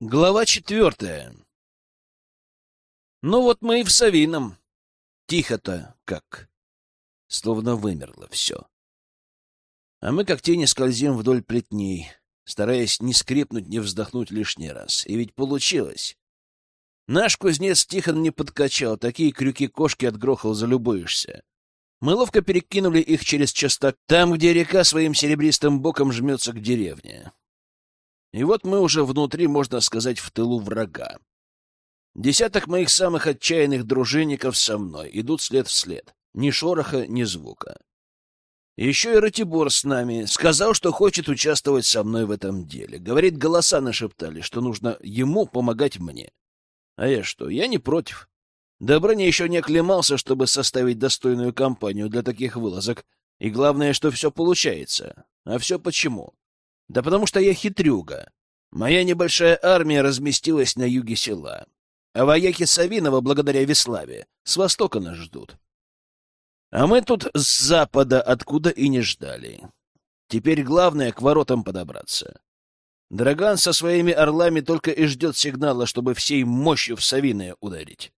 Глава четвертая. Ну вот мы и в Савином. Тихо-то как. Словно вымерло все. А мы как тени скользим вдоль плетней, стараясь не скрипнуть, не вздохнуть лишний раз. И ведь получилось. Наш кузнец Тихон не подкачал, такие крюки-кошки отгрохал, залюбуешься. Мы ловко перекинули их через часток, там, где река своим серебристым боком жмется к деревне. И вот мы уже внутри, можно сказать, в тылу врага. Десяток моих самых отчаянных дружинников со мной идут след в след. Ни шороха, ни звука. Еще и Ратибор с нами сказал, что хочет участвовать со мной в этом деле. Говорит, голоса нашептали, что нужно ему помогать мне. А я что, я не против. Добрыня еще не оклемался, чтобы составить достойную компанию для таких вылазок. И главное, что все получается. А все почему? Да потому что я хитрюга. Моя небольшая армия разместилась на юге села. А вояки Савинова, благодаря Веславе, с востока нас ждут. А мы тут с запада, откуда и не ждали. Теперь главное — к воротам подобраться. Драган со своими орлами только и ждет сигнала, чтобы всей мощью в Савиное ударить.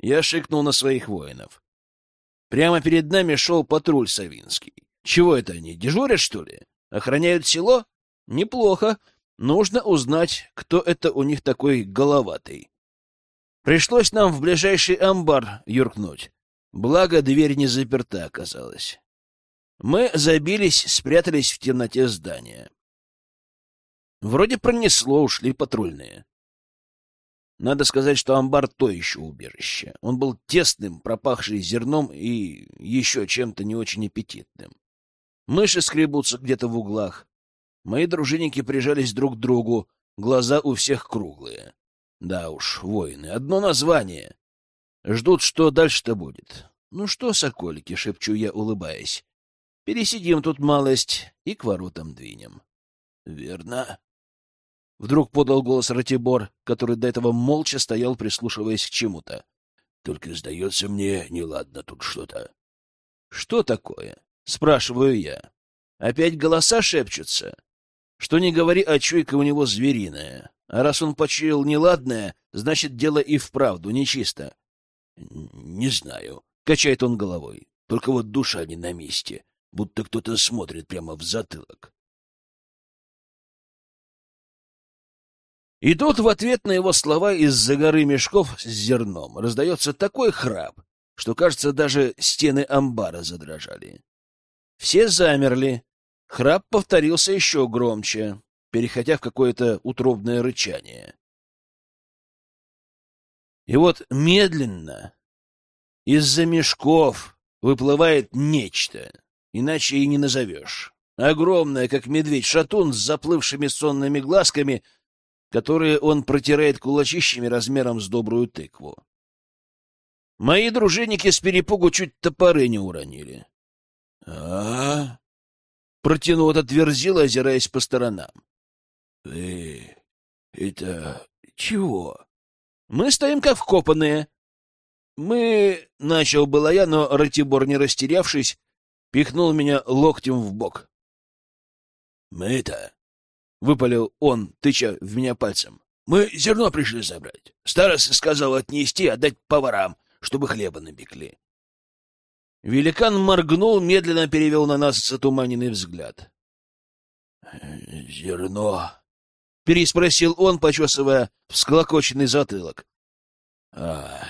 Я шикнул на своих воинов. Прямо перед нами шел патруль Савинский. Чего это они, дежурят, что ли? Охраняют село? Неплохо. Нужно узнать, кто это у них такой головатый. Пришлось нам в ближайший амбар юркнуть. Благо, дверь не заперта оказалась. Мы забились, спрятались в темноте здания. Вроде пронесло, ушли патрульные. Надо сказать, что амбар — то еще убежище. Он был тесным, пропахший зерном и еще чем-то не очень аппетитным. Мыши скребутся где-то в углах. Мои дружинники прижались друг к другу, глаза у всех круглые. Да уж, воины, одно название. Ждут, что дальше-то будет. Ну что, соколики, шепчу я, улыбаясь. Пересидим тут малость и к воротам двинем. Верно. Вдруг подал голос Ратибор, который до этого молча стоял, прислушиваясь к чему-то. Только, сдается мне, неладно тут что-то. Что такое? Спрашиваю я. Опять голоса шепчутся? Что не говори, а чуйка у него звериная. А раз он почуял неладное, значит, дело и вправду нечисто. — Не знаю, — качает он головой. Только вот душа не на месте, будто кто-то смотрит прямо в затылок. И тут в ответ на его слова из-за горы мешков с зерном раздается такой храп, что, кажется, даже стены амбара задрожали. Все замерли, Храп повторился еще громче, переходя в какое-то утробное рычание. И вот медленно из-за мешков выплывает нечто, иначе и не назовешь. Огромное, как медведь, шатун с заплывшими сонными глазками, которые он протирает кулачищами размером с добрую тыкву. Мои дружинники с перепугу чуть топоры не уронили. — А? Протянул этот верзил, озираясь по сторонам. — Вы... это... чего? — Мы стоим как вкопанные. — Мы... — начал было я, но Ратибор, не растерявшись, пихнул меня локтем в бок. — Мы это... — выпалил он, тыча в меня пальцем. — Мы зерно пришли забрать. Староста сказал отнести, отдать поварам, чтобы хлеба напекли. Великан моргнул, медленно перевел на нас затуманенный взгляд. — Зерно? — переспросил он, почесывая всклокоченный затылок. — А,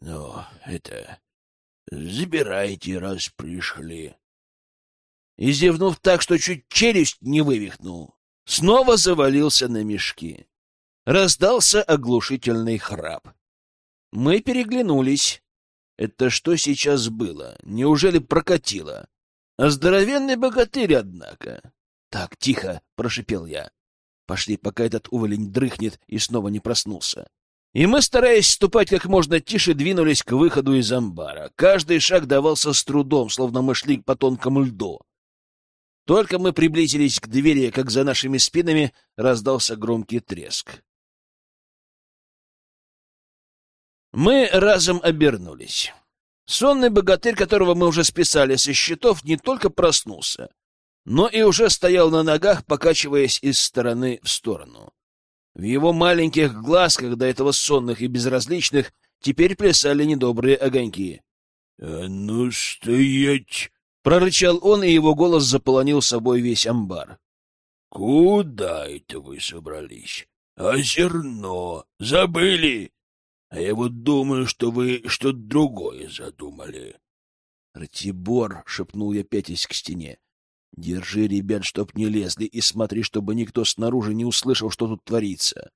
ну, это... Забирайте, раз пришли. И, зевнув так, что чуть челюсть не вывихнул, снова завалился на мешки. Раздался оглушительный храп. Мы переглянулись. Это что сейчас было? Неужели прокатило? А здоровенный богатырь, однако. Так, тихо, прошипел я. Пошли, пока этот уволень дрыхнет и снова не проснулся. И мы, стараясь ступать как можно тише, двинулись к выходу из амбара. Каждый шаг давался с трудом, словно мы шли по тонкому льду. Только мы приблизились к двери, как за нашими спинами раздался громкий треск. Мы разом обернулись. Сонный богатырь, которого мы уже списали со счетов, не только проснулся, но и уже стоял на ногах, покачиваясь из стороны в сторону. В его маленьких глазках, до этого сонных и безразличных, теперь плясали недобрые огоньки. — А ну стоять! — прорычал он, и его голос заполонил собой весь амбар. — Куда это вы собрались? А зерно забыли? А я вот думаю, что вы что-то другое задумали. — Ратибор, — шепнул я, пятясь к стене, — держи ребят, чтоб не лезли, и смотри, чтобы никто снаружи не услышал, что тут творится.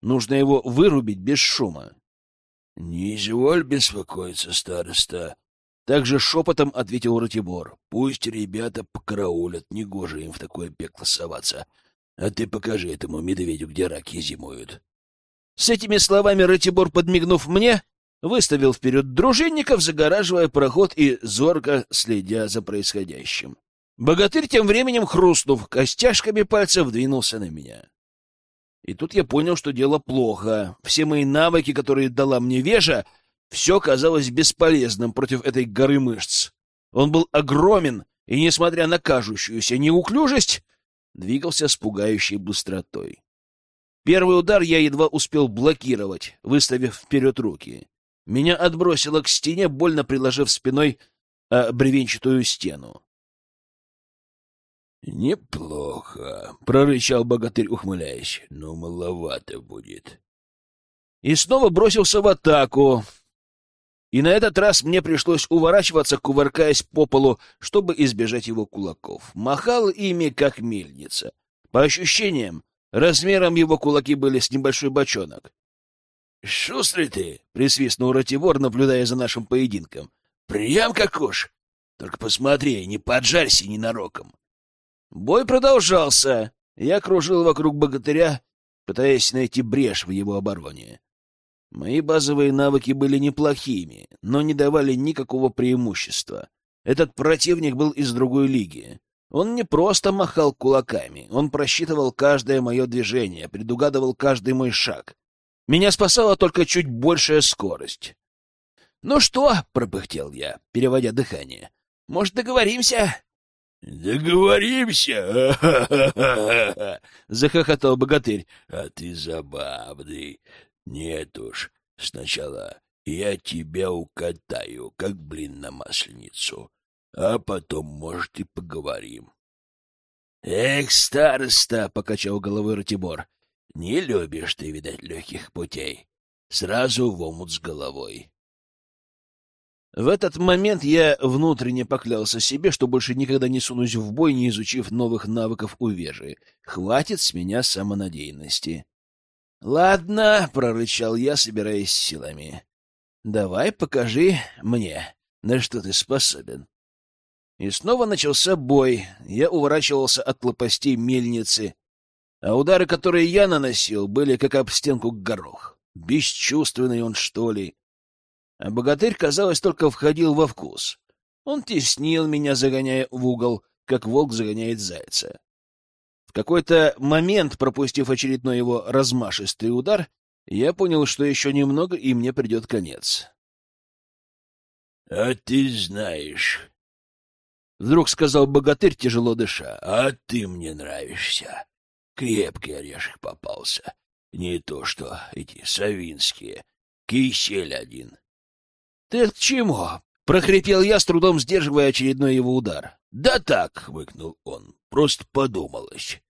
Нужно его вырубить без шума. — Не изволь беспокоиться, староста. Также шепотом ответил Ратибор. — Пусть ребята покараулят, негоже им в такое пекло соваться. А ты покажи этому медведю, где раки зимуют. С этими словами Ратибор, подмигнув мне, выставил вперед дружинников, загораживая проход и зорко следя за происходящим. Богатырь тем временем, хрустнув костяшками пальцев, двинулся на меня. И тут я понял, что дело плохо. Все мои навыки, которые дала мне вежа, все казалось бесполезным против этой горы мышц. Он был огромен, и, несмотря на кажущуюся неуклюжесть, двигался с пугающей быстротой. Первый удар я едва успел блокировать, выставив вперед руки. Меня отбросило к стене, больно приложив спиной о бревенчатую стену. «Неплохо», — прорычал богатырь, ухмыляясь, — «но маловато будет». И снова бросился в атаку. И на этот раз мне пришлось уворачиваться, кувыркаясь по полу, чтобы избежать его кулаков. Махал ими, как мельница. По ощущениям, размером его кулаки были с небольшой бочонок. «Шустрый ты!» — присвистнул Ративор, наблюдая за нашим поединком. «Прям как уж! Только посмотри, не поджарься ненароком!» Бой продолжался. Я кружил вокруг богатыря, пытаясь найти брешь в его обороне. Мои базовые навыки были неплохими, но не давали никакого преимущества. Этот противник был из другой лиги. Он не просто махал кулаками, он просчитывал каждое мое движение, предугадывал каждый мой шаг. Меня спасала только чуть большая скорость. «Ну что?» — пропыхтел я, переводя дыхание. «Может, договоримся?» «Договоримся?» — захохотал богатырь. «А ты забавный. Нет уж, сначала я тебя укатаю, как блин на масленицу, а потом, может, и поговорим». «Эх, староста!» — покачал головой Ратибор. Не любишь ты, видать, легких путей. Сразу в омут с головой. В этот момент я внутренне поклялся себе, что больше никогда не сунусь в бой, не изучив новых навыков у вежи. Хватит с меня самонадеянности. — Ладно, — прорычал я, собираясь силами. — Давай покажи мне, на что ты способен. И снова начался бой. Я уворачивался от лопастей мельницы, а удары, которые я наносил, были как об стенку горох. Бесчувственный он, что ли. А богатырь, казалось, только входил во вкус. Он теснил меня, загоняя в угол, как волк загоняет зайца. В какой-то момент, пропустив очередной его размашистый удар, я понял, что еще немного, и мне придет конец. — А ты знаешь... — вдруг сказал богатырь, тяжело дыша. — А ты мне нравишься. Крепкий орешек попался. Не то что эти савинские. Кисель один. — Ты к чему? — прохрипел я, с трудом сдерживая очередной его удар. — Да так, — хмыкнул он, — просто подумалось,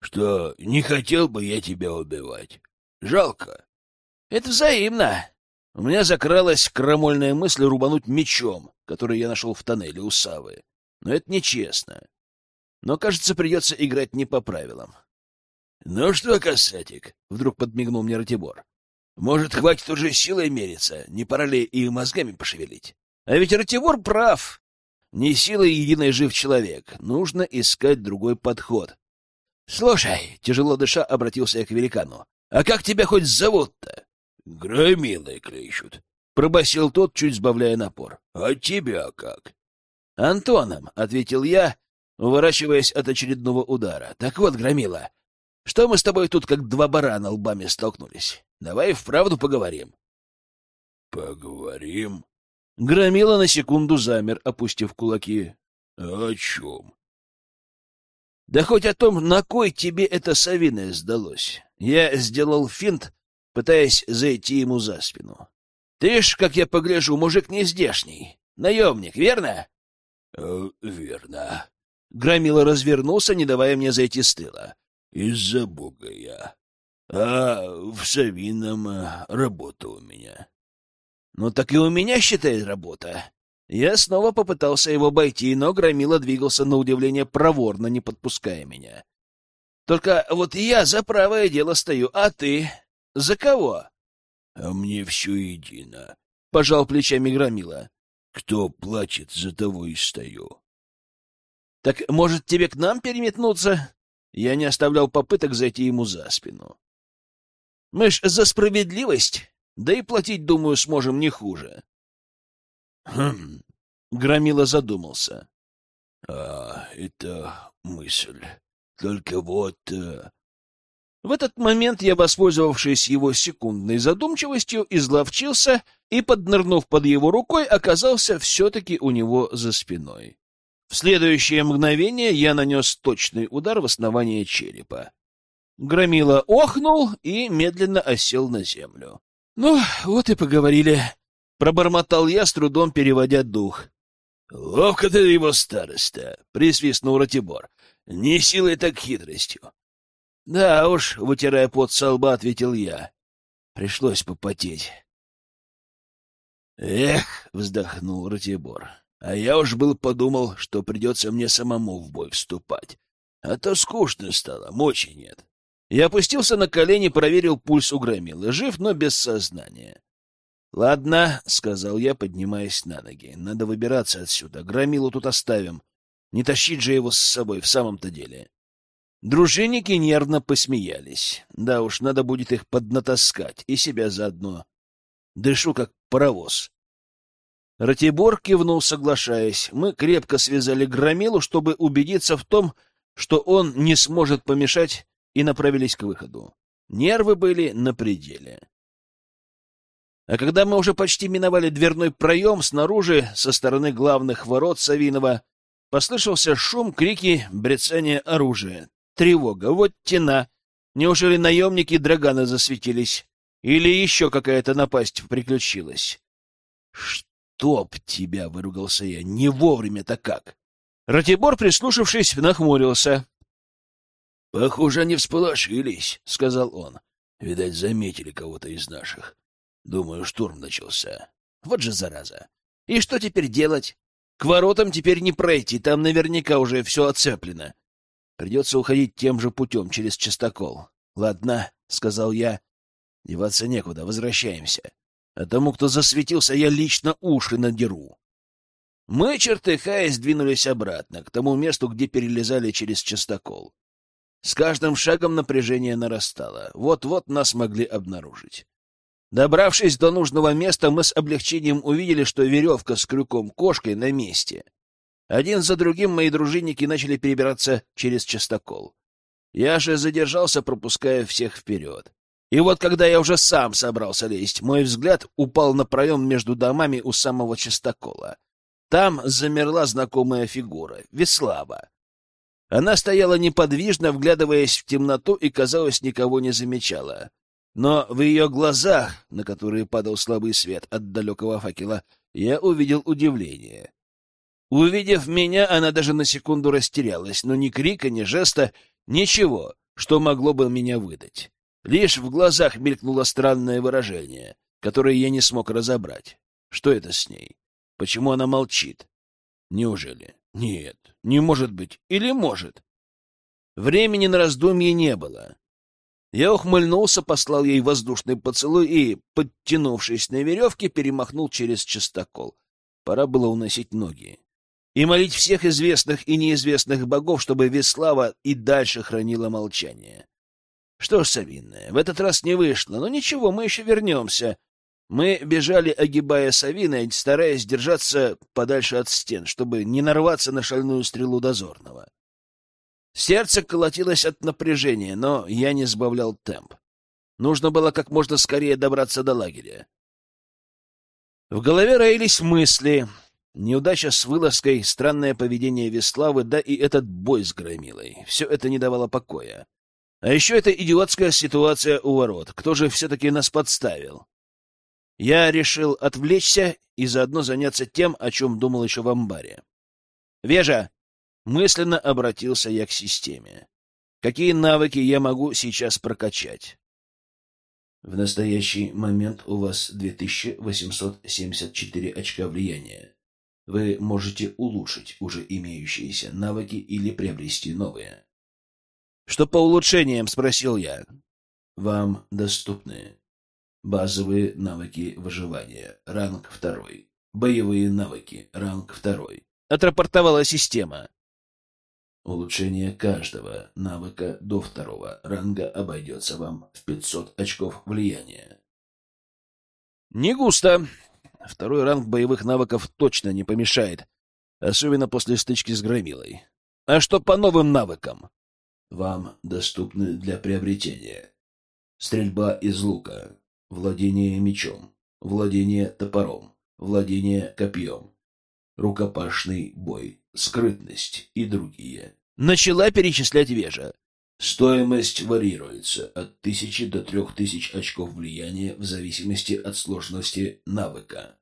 что не хотел бы я тебя убивать. Жалко. — Это взаимно. У меня закралась крамольная мысль рубануть мечом, который я нашел в тоннеле у Савы. Но это нечестно. Но, кажется, придется играть не по правилам. — Ну что, касатик, — вдруг подмигнул мне Ратибор, — может, хватит уже силой мериться, не пора ли и мозгами пошевелить? А ведь Ратибор прав. Не силой единой жив человек. Нужно искать другой подход. — Слушай, — тяжело дыша обратился я к великану, — а как тебя хоть зовут-то? — Громилой клещут, — пробасил тот, чуть сбавляя напор. — А тебя как? — Антоном, — ответил я, уворачиваясь от очередного удара. — Так вот, Громила, что мы с тобой тут как два барана лбами столкнулись? Давай вправду поговорим. Поговорим? Громила на секунду замер, опустив кулаки. О чем? Да хоть о том, на кой тебе это совиное сдалось. Я сделал финт, пытаясь зайти ему за спину. Ты ж, как я погляжу, мужик не здешний. Наемник, верно? Э, — Верно. Громила развернулся, не давая мне зайти с тыла. — Из-за бога я. А в Савином э, работа у меня. — Ну так и у меня, считай, работа. Я снова попытался его обойти, но Громила двигался на удивление проворно, не подпуская меня. Только вот я за правое дело стою, а ты за кого? — А мне все едино, — пожал плечами Громила. — Кто плачет, за того и стою. — Так, может, тебе к нам переметнуться? Я не оставлял попыток зайти ему за спину. — Мы ж за справедливость, да и платить, думаю, сможем не хуже. — Хм... Громила задумался. — А, это мысль. Только вот... Э, в этот момент я, воспользовавшись его секундной задумчивостью, изловчился и, поднырнув под его рукой, оказался все-таки у него за спиной. В следующее мгновение я нанес точный удар в основание черепа. Громила охнул и медленно осел на землю. — Ну, вот и поговорили. Пробормотал я, с трудом переводя дух. — Ловко ты его староста, — присвистнул Ратибор. — Не силой, так хитростью. — Да уж, — вытирая пот со лба, ответил я. Пришлось попотеть. — Эх, — вздохнул Ратибор, — а я уж был подумал, что придется мне самому в бой вступать. А то скучно стало, мочи нет. Я опустился на колени, проверил пульс у Громилы. Жив, но без сознания. — Ладно, — сказал я, поднимаясь на ноги. — Надо выбираться отсюда. Громилу тут оставим. Не тащить же его с собой в самом-то деле. Дружинники нервно посмеялись. Да уж, надо будет их поднатаскать, и себя заодно. Дышу, как паровоз. Ратибор кивнул, соглашаясь. Мы крепко связали Громилу, чтобы убедиться в том, что он не сможет помешать, и направились к выходу. Нервы были на пределе. А когда мы уже почти миновали дверной проем, снаружи, со стороны главных ворот Савинова, послышался шум, крики, брецание оружия. Тревога. Вот тена. Неужели наемники Драгана засветились? Или еще какая-то напасть приключилась? «Чтоб тебя!» — выругался я. «Не вовремя-то как!» Ратибор, прислушавшись, нахмурился. «Похоже, они всполошились», — сказал он. «Видать, заметили кого-то из наших. Думаю, штурм начался. Вот же зараза! И что теперь делать? К воротам теперь не пройти, там наверняка уже все оцеплено. Придется уходить тем же путем, через частокол. — Ладно, — сказал я. — Деваться некуда, возвращаемся. А тому, кто засветился, я лично уши надеру. Мы, чертыхаясь, двинулись обратно, к тому месту, где перелезали через частокол. С каждым шагом напряжение нарастало. Вот-вот нас могли обнаружить. Добравшись до нужного места, мы с облегчением увидели, что веревка с крюком-кошкой на месте. Один за другим мои дружинники начали перебираться через частокол. Я же задержался, пропуская всех вперед. И вот когда я уже сам собрался лезть, мой взгляд упал на проем между домами у самого частокола. Там замерла знакомая фигура — Веслава. Она стояла неподвижно, вглядываясь в темноту, и, казалось, никого не замечала. Но в ее глазах, на которые падал слабый свет от далекого факела, я увидел удивление. Увидев меня, она даже на секунду растерялась, но ни крика, ни жеста, ничего, что могло бы меня выдать. Лишь в глазах мелькнуло странное выражение, которое я не смог разобрать. Что это с ней? Почему она молчит? Неужели? Нет, не может быть. Или может? Времени на раздумье не было. Я ухмыльнулся, послал ей воздушный поцелуй и, подтянувшись на веревке, перемахнул через частокол. Пора было уносить ноги и молить всех известных и неизвестных богов, чтобы Веслава и дальше хранила молчание. Что ж, Савинная, в этот раз не вышло, но ничего, мы еще вернемся. Мы бежали, огибая Савина, стараясь держаться подальше от стен, чтобы не нарваться на шальную стрелу дозорного. Сердце колотилось от напряжения, но я не сбавлял темп. Нужно было как можно скорее добраться до лагеря. В голове роились мысли, Неудача с вылазкой, странное поведение Веславы, да и этот бой с Громилой. Все это не давало покоя. А еще эта идиотская ситуация у ворот. Кто же все-таки нас подставил? Я решил отвлечься и заодно заняться тем, о чем думал еще в амбаре. «Вежа!» — мысленно обратился я к системе. «Какие навыки я могу сейчас прокачать?» В настоящий момент у вас 2874 очка влияния. Вы можете улучшить уже имеющиеся навыки или приобрести новые. Что по улучшениям, спросил я. Вам доступны базовые навыки выживания, ранг второй. Боевые навыки, ранг второй. Отрапортовала система. Улучшение каждого навыка до второго ранга обойдется вам в 500 очков влияния. Не густо. Второй ранг боевых навыков точно не помешает, особенно после стычки с Громилой. А что по новым навыкам? Вам доступны для приобретения. Стрельба из лука, владение мечом, владение топором, владение копьем, рукопашный бой, скрытность и другие. Начала перечислять Вежа. Стоимость варьируется от тысячи до трех тысяч очков влияния в зависимости от сложности навыка.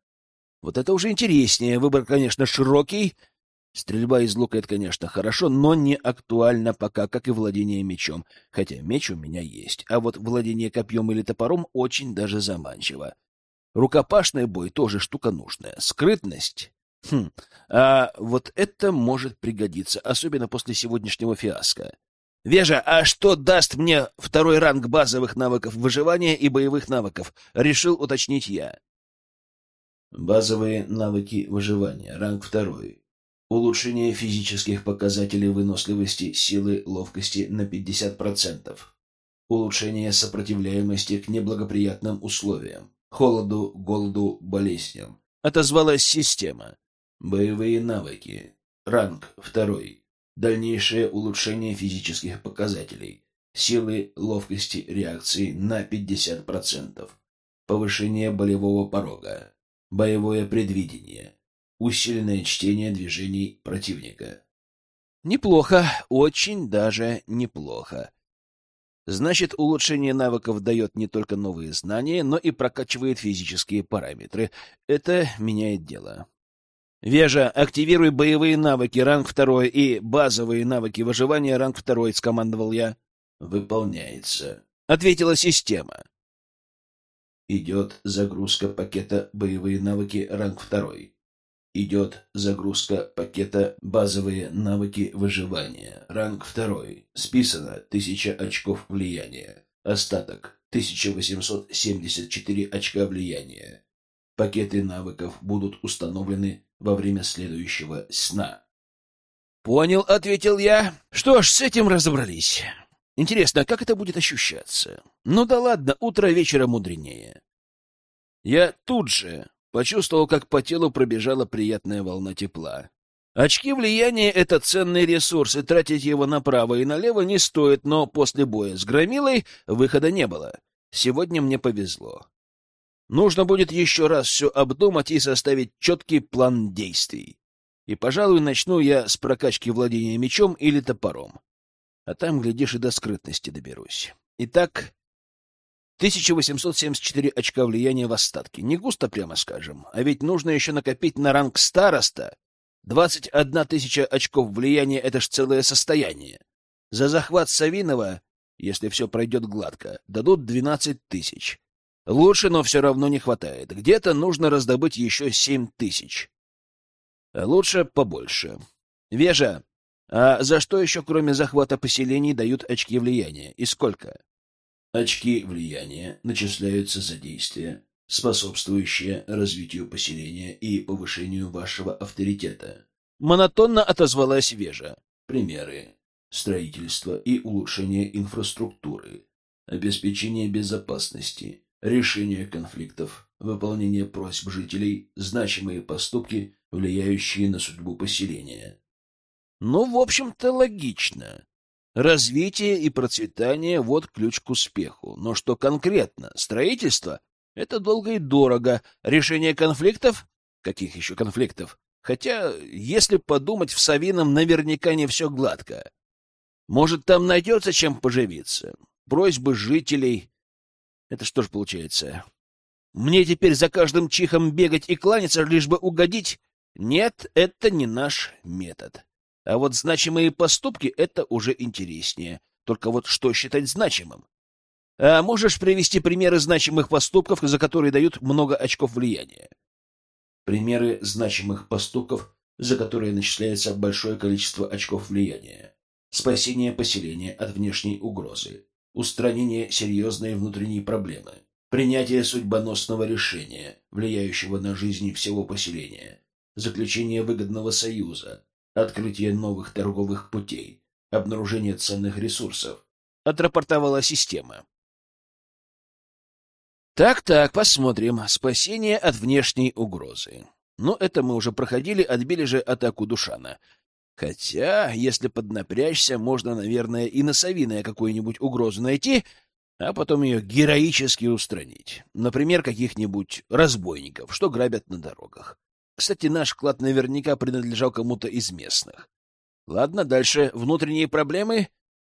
Вот это уже интереснее. Выбор, конечно, широкий. Стрельба из лука — это, конечно, хорошо, но не актуально пока, как и владение мечом. Хотя меч у меня есть. А вот владение копьем или топором очень даже заманчиво. Рукопашный бой тоже штука нужная. Скрытность Хм, а вот это может пригодиться, особенно после сегодняшнего фиаско. Вежа, а что даст мне второй ранг базовых навыков выживания и боевых навыков? Решил уточнить я. Базовые навыки выживания. Ранг второй. Улучшение физических показателей выносливости, силы, ловкости на 50%. Улучшение сопротивляемости к неблагоприятным условиям. Холоду, голоду, болезням. Отозвалась система. Боевые навыки. Ранг второй. Дальнейшее улучшение физических показателей. Силы, ловкости, реакции на 50%. Повышение болевого порога. Боевое предвидение. Усиленное чтение движений противника. Неплохо, очень даже неплохо. Значит, улучшение навыков дает не только новые знания, но и прокачивает физические параметры. Это меняет дело. Вежа, активируй боевые навыки ранг второй и базовые навыки выживания ранг второй, скомандовал я. Выполняется, ответила система. Идет загрузка пакета боевые навыки ранг второй. Идет загрузка пакета базовые навыки выживания ранг второй. Списано тысяча очков влияния. Остаток 1874 очка влияния. Пакеты навыков будут установлены во время следующего сна. «Понял», — ответил я. «Что ж, с этим разобрались. Интересно, как это будет ощущаться? Ну да ладно, утро вечера мудренее». Я тут же почувствовал, как по телу пробежала приятная волна тепла. Очки влияния — это ценный ресурс, и тратить его направо и налево не стоит, но после боя с Громилой выхода не было. Сегодня мне повезло. Нужно будет еще раз все обдумать и составить четкий план действий. И, пожалуй, начну я с прокачки владения мечом или топором. А там, глядишь, и до скрытности доберусь. Итак, 1874 очка влияния в остатке. Не густо, прямо скажем. А ведь нужно еще накопить на ранг староста. 21 тысяча очков влияния — это ж целое состояние. За захват Савинова, если все пройдет гладко, дадут 12 тысяч. Лучше, но все равно не хватает. Где-то нужно раздобыть еще семь тысяч. Лучше побольше. Вежа, а за что еще, кроме захвата поселений, дают очки влияния? И сколько? Очки влияния начисляются за действия, способствующие развитию поселения и повышению вашего авторитета. Монотонно отозвалась Вежа. Примеры. Строительство и улучшение инфраструктуры, обеспечение безопасности, решение конфликтов, выполнение просьб жителей, значимые поступки, влияющие на судьбу поселения. Ну, в общем-то, логично. Развитие и процветание — вот ключ к успеху. Но что конкретно? Строительство — это долго и дорого. Решение конфликтов? Каких еще конфликтов? Хотя, если подумать, в Савином наверняка не все гладко. Может, там найдется чем поживиться? Просьбы жителей. Это что ж получается? Мне теперь за каждым чихом бегать и кланяться, лишь бы угодить? Нет, это не наш метод. А вот значимые поступки — это уже интереснее. Только вот что считать значимым? А можешь привести примеры значимых поступков, за которые дают много очков влияния? Примеры значимых поступков, за которые начисляется большое количество очков влияния. Спасение поселения от внешней угрозы. Устранение серьезной внутренней проблемы. Принятие судьбоносного решения, влияющего на жизнь всего поселения. Заключение выгодного союза. Открытие новых торговых путей. Обнаружение ценных ресурсов. Отрапортовала система. Так-так, посмотрим. Спасение от внешней угрозы. Ну, это мы уже проходили, отбили же атаку Душана. Хотя, если поднапрячься, можно, наверное, и на Савиная какую-нибудь угрозу найти, а потом ее героически устранить. Например, каких-нибудь разбойников, что грабят на дорогах. Кстати, наш клад наверняка принадлежал кому-то из местных. Ладно, дальше. Внутренние проблемы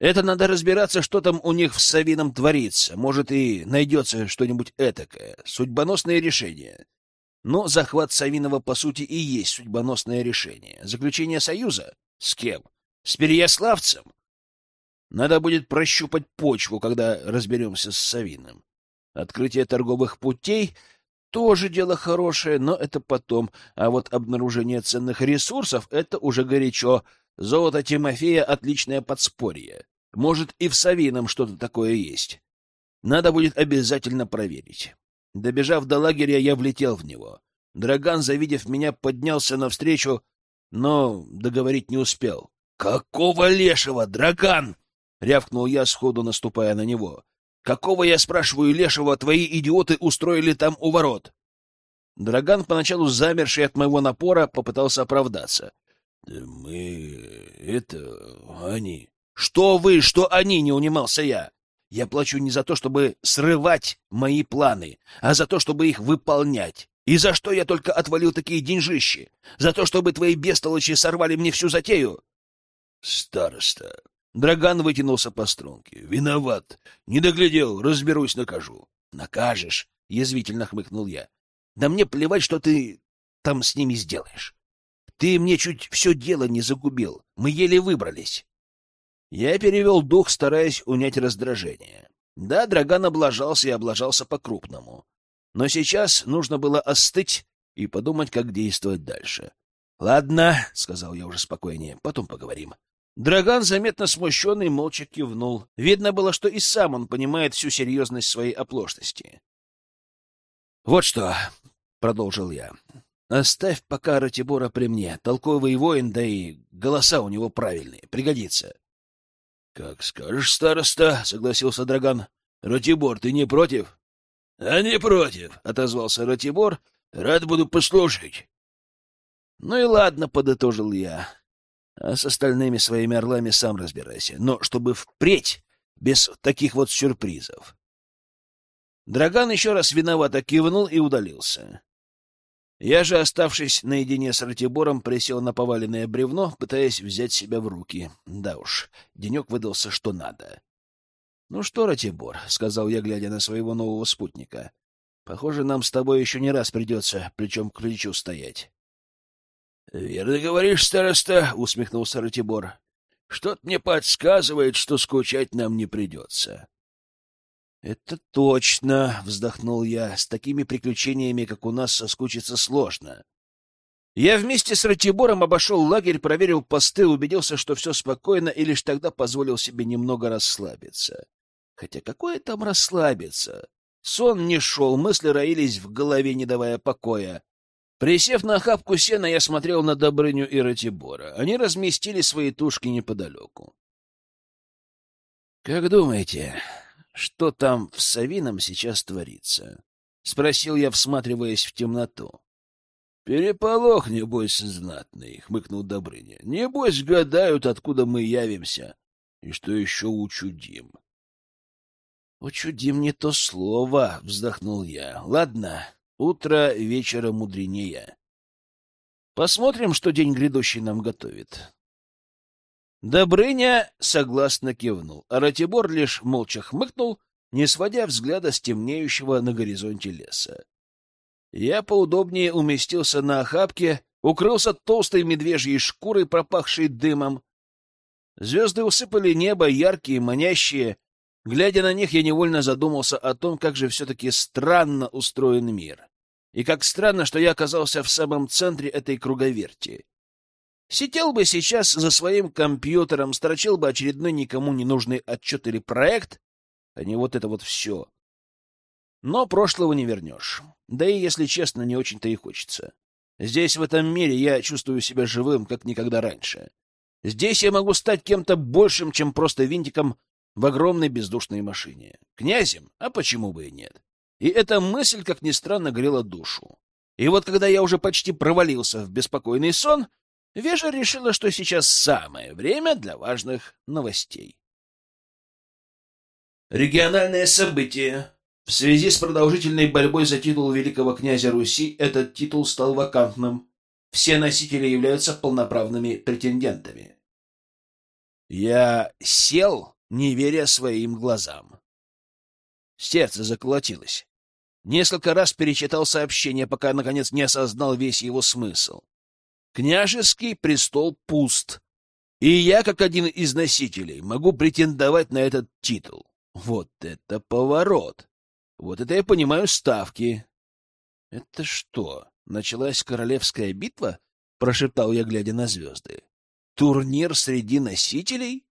это надо разбираться, что там у них в Савином творится. Может, и найдется что-нибудь этакое. Судьбоносное решение. Но захват Савинова, по сути, и есть судьбоносное решение. Заключение союза? С кем? С Переяславцем? Надо будет прощупать почву, когда разберемся с Савиным. Открытие торговых путей — тоже дело хорошее, но это потом. А вот обнаружение ценных ресурсов — это уже горячо. Золото Тимофея — отличное подспорье. Может, и в Савином что-то такое есть. Надо будет обязательно проверить. Добежав до лагеря, я влетел в него. Драган, завидев меня, поднялся навстречу, но договорить не успел. «Какого лешего, Драган?» — рявкнул я, сходу наступая на него. «Какого, я спрашиваю, лешего твои идиоты устроили там у ворот?» Драган, поначалу замерший от моего напора, попытался оправдаться. «Мы... это... они...» Что вы, что они, не унимался я. Я плачу не за то, чтобы срывать мои планы, а за то, чтобы их выполнять. И за что я только отвалил такие деньжищи? За то, чтобы твои бестолочи сорвали мне всю затею? Староста. Драган вытянулся по струнке. Виноват. Не доглядел, разберусь, накажу. Накажешь, язвительно хмыкнул я. Да мне плевать, что ты там с ними сделаешь. Ты мне чуть все дело не загубил. Мы еле выбрались. Я перевел дух, стараясь унять раздражение. Да, Драган облажался и облажался по-крупному. Но сейчас нужно было остыть и подумать, как действовать дальше. — Ладно, — сказал я уже спокойнее, — потом поговорим. Драган, заметно смущенный, молча кивнул. Видно было, что и сам он понимает всю серьезность своей оплошности. — Вот что, — продолжил я, — оставь пока Ратибора при мне. Толковый воин, да и голоса у него правильные, пригодится. — Как скажешь, староста, — согласился Драган. — Ратибор, ты не против? — А не против, — отозвался Ратибор. — Рад буду послушать. — Ну и ладно, — подытожил я. А с остальными своими орлами сам разбирайся. Но чтобы впредь, без таких вот сюрпризов. Драган еще раз виновато кивнул и удалился. Я же, оставшись наедине с Ратибором, присел на поваленное бревно, пытаясь взять себя в руки. Да уж, денек выдался что надо. — Ну что, Ратибор, — сказал я, глядя на своего нового спутника, — похоже, нам с тобой еще не раз придется плечом к плечу стоять. — Верно говоришь, староста, — усмехнулся Ратибор. — Что-то мне подсказывает, что скучать нам не придется. «Это точно!» — вздохнул я. «С такими приключениями, как у нас, соскучиться сложно». Я вместе с Ратибором обошел лагерь, проверил посты, убедился, что все спокойно, и лишь тогда позволил себе немного расслабиться. Хотя какое там расслабиться? Сон не шел, мысли роились в голове, не давая покоя. Присев на охапку сена, я смотрел на Добрыню и Ратибора. Они разместили свои тушки неподалеку. — Как думаете, что там в Савином сейчас творится? — спросил я, всматриваясь в темноту. — Переполох, небось, знатный, — хмыкнул Добрыня. — Небось, гадают, откуда мы явимся, и что еще учудим. — Учудим не то слово, — вздохнул я. — Ладно, утро вечера мудренее. Посмотрим, что день грядущий нам готовит. Добрыня согласно кивнул, а Ратибор лишь молча хмыкнул, не сводя взгляда с темнеющего на горизонте леса. Я поудобнее уместился на охапке, укрылся толстой медвежьей шкурой, пропахшей дымом. Звезды усыпали небо, яркие, манящие. Глядя на них, я невольно задумался о том, как же все-таки странно устроен мир. И как странно, что я оказался в самом центре этой круговерти. Сидел бы сейчас за своим компьютером, строчил бы очередной никому не нужный отчет или проект, а не вот это вот все. Но прошлого не вернешь. Да и, если честно, не очень-то и хочется. Здесь, в этом мире, я чувствую себя живым, как никогда раньше. Здесь я могу стать кем-то большим, чем просто винтиком в огромной бездушной машине. Князем? А почему бы и нет? И эта мысль, как ни странно, грела душу. И вот когда я уже почти провалился в беспокойный сон, Вежа решила, что сейчас самое время для важных новостей. Региональное событие. В связи с продолжительной борьбой за титул великого князя Руси этот титул стал вакантным. Все носители являются полноправными претендентами. Я сел, не веря своим глазам. Сердце заколотилось. Несколько раз перечитал сообщение, пока, наконец, не осознал весь его смысл. Княжеский престол пуст, и я, как один из носителей, могу претендовать на этот титул. Вот это поворот! Вот это я понимаю ставки. — Это что, началась королевская битва? — прошептал я, глядя на звезды. — Турнир среди носителей?